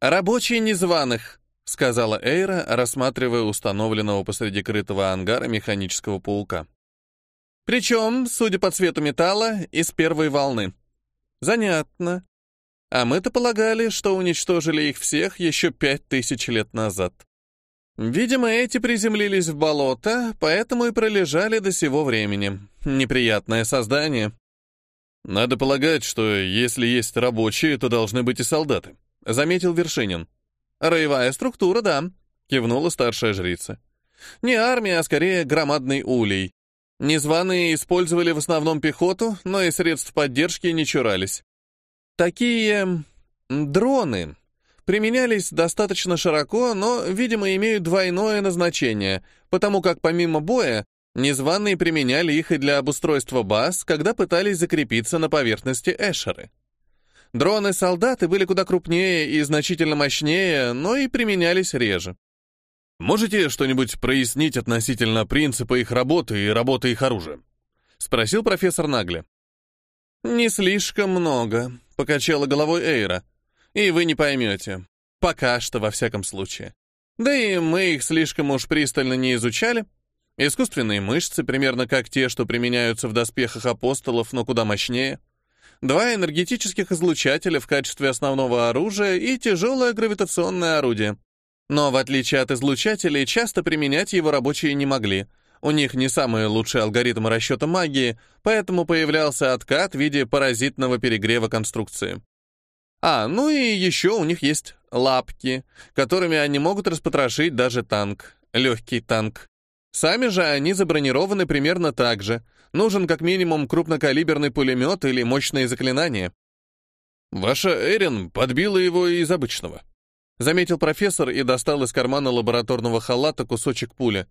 «Рабочие незваных», — сказала Эйра, рассматривая установленного посреди крытого ангара механического паука. «Причем, судя по цвету металла, из первой волны». «Занятно. А мы-то полагали, что уничтожили их всех еще пять тысяч лет назад». Видимо, эти приземлились в болото, поэтому и пролежали до сего времени. Неприятное создание. Надо полагать, что если есть рабочие, то должны быть и солдаты, заметил Вершинин. Роевая структура, да, кивнула старшая жрица. Не армия, а скорее громадный улей. Незваные использовали в основном пехоту, но и средств поддержки не чурались. Такие дроны, применялись достаточно широко, но, видимо, имеют двойное назначение, потому как помимо боя, незваные применяли их и для обустройства баз, когда пытались закрепиться на поверхности Эшеры. Дроны-солдаты были куда крупнее и значительно мощнее, но и применялись реже. «Можете что-нибудь прояснить относительно принципа их работы и работы их оружия?» — спросил профессор Нагли. «Не слишком много», — покачала головой Эйра. И вы не поймете. Пока что, во всяком случае. Да и мы их слишком уж пристально не изучали. Искусственные мышцы, примерно как те, что применяются в доспехах апостолов, но куда мощнее. Два энергетических излучателя в качестве основного оружия и тяжелое гравитационное орудие. Но в отличие от излучателей, часто применять его рабочие не могли. У них не самый лучший алгоритм расчета магии, поэтому появлялся откат в виде паразитного перегрева конструкции. А, ну и еще у них есть лапки, которыми они могут распотрошить даже танк, легкий танк. Сами же они забронированы примерно так же. Нужен как минимум крупнокалиберный пулемет или мощные заклинания. «Ваша Эрин подбила его из обычного», — заметил профессор и достал из кармана лабораторного халата кусочек пули.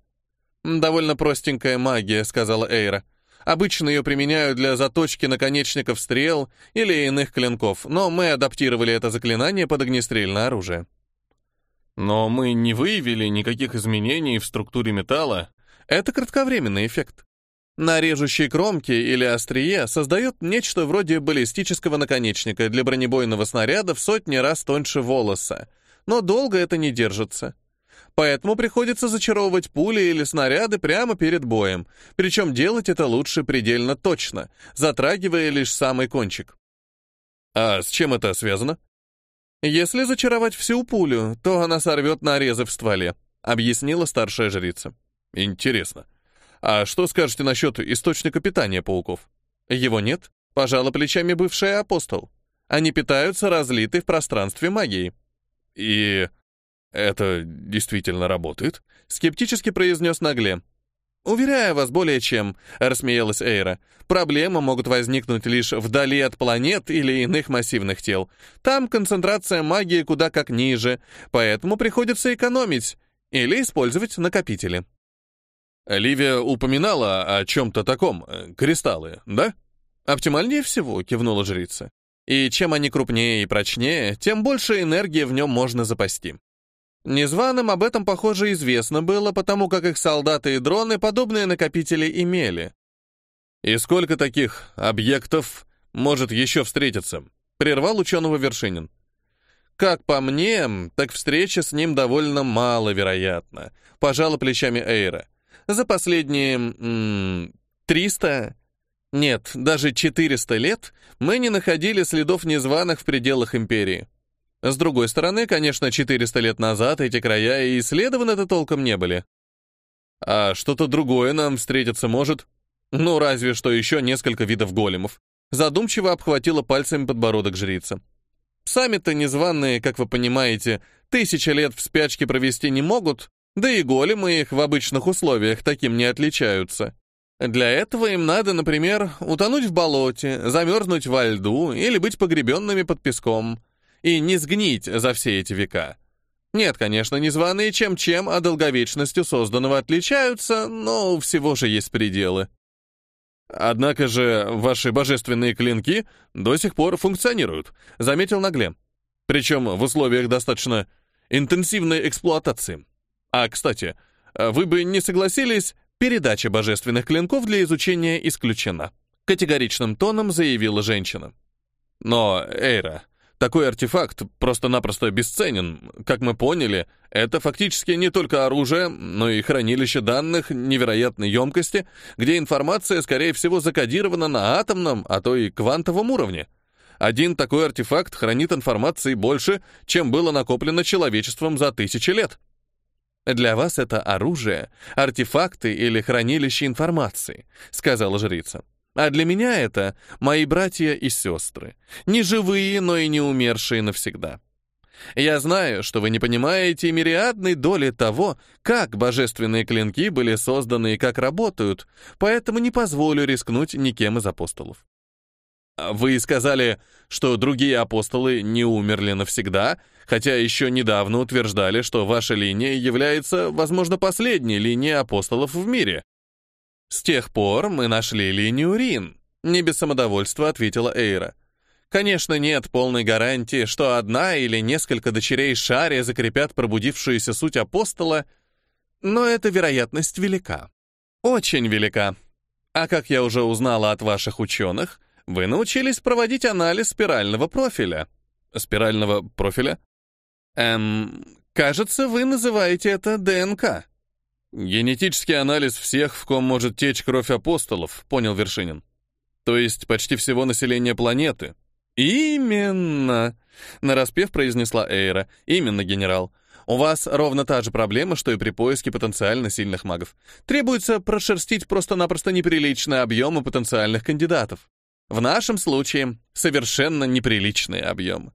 «Довольно простенькая магия», — сказала Эйра. Обычно ее применяют для заточки наконечников стрел или иных клинков, но мы адаптировали это заклинание под огнестрельное оружие. Но мы не выявили никаких изменений в структуре металла. Это кратковременный эффект. На режущей кромке или острие создает нечто вроде баллистического наконечника для бронебойного снаряда в сотни раз тоньше волоса, но долго это не держится поэтому приходится зачаровывать пули или снаряды прямо перед боем, причем делать это лучше предельно точно, затрагивая лишь самый кончик. А с чем это связано? Если зачаровать всю пулю, то она сорвет нарезы в стволе, объяснила старшая жрица. Интересно. А что скажете насчет источника питания пауков? Его нет, пожала плечами бывшая апостол. Они питаются разлитой в пространстве магией. И «Это действительно работает?» — скептически произнес Нагле. «Уверяю вас более чем», — рассмеялась Эйра. «Проблемы могут возникнуть лишь вдали от планет или иных массивных тел. Там концентрация магии куда как ниже, поэтому приходится экономить или использовать накопители». Ливия упоминала о чем-то таком, э, кристаллы, да? «Оптимальнее всего», — кивнула жрица. «И чем они крупнее и прочнее, тем больше энергии в нем можно запасти». Незваным об этом, похоже, известно было, потому как их солдаты и дроны подобные накопители имели. «И сколько таких объектов может еще встретиться?» — прервал ученого Вершинин. «Как по мне, так встреча с ним довольно маловероятна», — пожала плечами Эйра. «За последние... 300... Нет, даже 400 лет мы не находили следов незваных в пределах Империи». С другой стороны, конечно, 400 лет назад эти края и исследованы-то толком не были. А что-то другое нам встретиться может? Ну, разве что еще несколько видов големов. Задумчиво обхватила пальцами подбородок жрица. Сами-то незваные, как вы понимаете, тысячи лет в спячке провести не могут, да и големы их в обычных условиях таким не отличаются. Для этого им надо, например, утонуть в болоте, замерзнуть во льду или быть погребенными под песком и не сгнить за все эти века. Нет, конечно, незваные чем-чем, а долговечностью созданного отличаются, но у всего же есть пределы. Однако же ваши божественные клинки до сих пор функционируют, заметил Нагле. Причем в условиях достаточно интенсивной эксплуатации. А, кстати, вы бы не согласились, передача божественных клинков для изучения исключена, категоричным тоном заявила женщина. Но, Эйра, Такой артефакт просто-напросто бесценен. Как мы поняли, это фактически не только оружие, но и хранилище данных невероятной емкости, где информация, скорее всего, закодирована на атомном, а то и квантовом уровне. Один такой артефакт хранит информации больше, чем было накоплено человечеством за тысячи лет. «Для вас это оружие, артефакты или хранилище информации», — сказала жрица. «А для меня это мои братья и сестры, не живые, но и не умершие навсегда. Я знаю, что вы не понимаете мириадной доли того, как божественные клинки были созданы и как работают, поэтому не позволю рискнуть никем из апостолов. Вы сказали, что другие апостолы не умерли навсегда, хотя еще недавно утверждали, что ваша линия является, возможно, последней линией апостолов в мире. С тех пор мы нашли линию Рин, не без самодовольства ответила Эйра. Конечно, нет полной гарантии, что одна или несколько дочерей Шари закрепят пробудившуюся суть апостола, но эта вероятность велика. Очень велика. А как я уже узнала от ваших ученых, вы научились проводить анализ спирального профиля. Спирального профиля? Эм, кажется, вы называете это ДНК. Генетический анализ всех, в ком может течь кровь апостолов, понял Вершинин. То есть почти всего населения планеты. Именно, нараспев произнесла Эйра. Именно, генерал. У вас ровно та же проблема, что и при поиске потенциально сильных магов. Требуется прошерстить просто-напросто неприличные объемы потенциальных кандидатов. В нашем случае совершенно неприличный объем.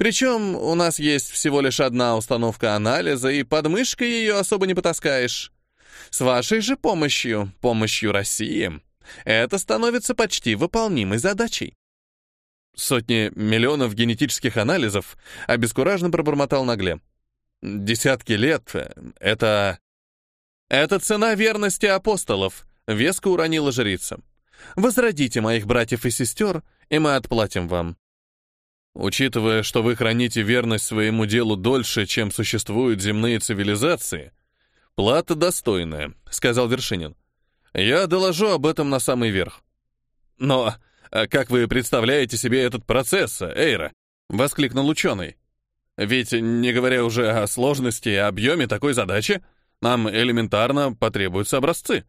Причем у нас есть всего лишь одна установка анализа, и под мышкой ее особо не потаскаешь. С вашей же помощью, помощью России, это становится почти выполнимой задачей. Сотни миллионов генетических анализов обескураженно пробормотал нагле. Десятки лет — это... Это цена верности апостолов, веско уронила жрица. Возродите моих братьев и сестер, и мы отплатим вам». Учитывая, что вы храните верность своему делу дольше, чем существуют земные цивилизации, плата достойная, сказал Вершинин. Я доложу об этом на самый верх. Но а как вы представляете себе этот процесс, Эйра? воскликнул ученый. Ведь, не говоря уже о сложности и объеме такой задачи, нам элементарно потребуются образцы.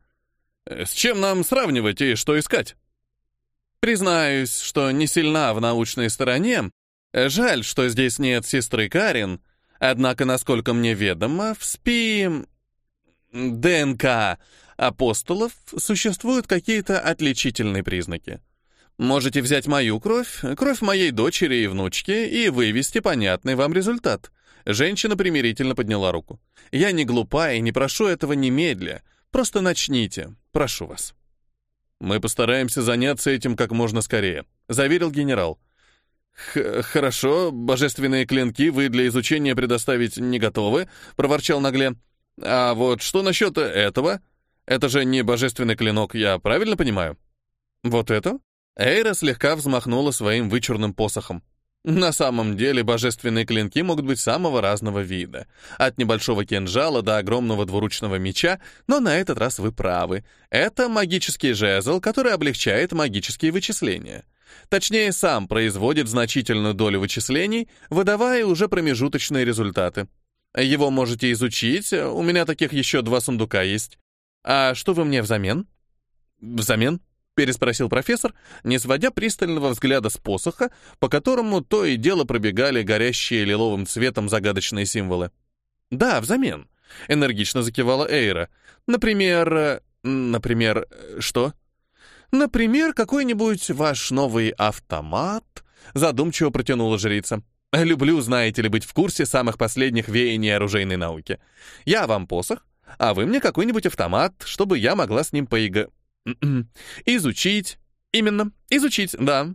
С чем нам сравнивать и что искать? Признаюсь, что не сильна в научной стороне. Жаль, что здесь нет сестры Карин. Однако, насколько мне ведомо, в СПИ... ДНК апостолов существуют какие-то отличительные признаки. Можете взять мою кровь, кровь моей дочери и внучки и вывести понятный вам результат. Женщина примирительно подняла руку. Я не глупа и не прошу этого немедля. Просто начните, прошу вас». «Мы постараемся заняться этим как можно скорее», — заверил генерал. «Хорошо, божественные клинки вы для изучения предоставить не готовы», — проворчал Нагле. «А вот что насчет этого? Это же не божественный клинок, я правильно понимаю?» «Вот это?» Эйра слегка взмахнула своим вычурным посохом. На самом деле божественные клинки могут быть самого разного вида. От небольшого кинжала до огромного двуручного меча, но на этот раз вы правы. Это магический жезл, который облегчает магические вычисления. Точнее, сам производит значительную долю вычислений, выдавая уже промежуточные результаты. Его можете изучить, у меня таких еще два сундука есть. А что вы мне взамен? Взамен? Переспросил профессор, не сводя пристального взгляда с посоха, по которому то и дело пробегали горящие лиловым цветом загадочные символы. «Да, взамен», — энергично закивала Эйра. «Например... Э, например... Э, что?» «Например, какой-нибудь ваш новый автомат», — задумчиво протянула жрица. «Люблю, знаете ли, быть в курсе самых последних веяний оружейной науки. Я вам посох, а вы мне какой-нибудь автомат, чтобы я могла с ним поига...» Изучить. Именно, изучить, да.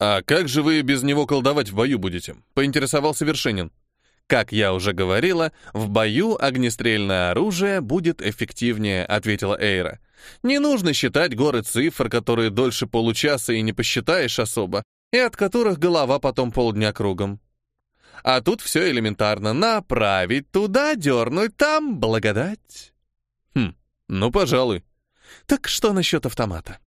А как же вы без него колдовать в бою будете? Поинтересовался Вершинин. Как я уже говорила, в бою огнестрельное оружие будет эффективнее, ответила Эйра. Не нужно считать горы цифр, которые дольше получаса и не посчитаешь особо, и от которых голова потом полдня кругом. А тут все элементарно. Направить туда, дернуть там, благодать. Хм, ну, пожалуй. Так что насчет автомата?